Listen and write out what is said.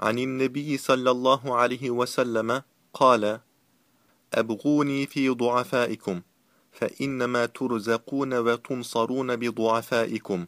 عن النبي صلى الله عليه وسلم قال أبغوني في ضعفائكم فإنما ترزقون وتنصرون بضعفائكم.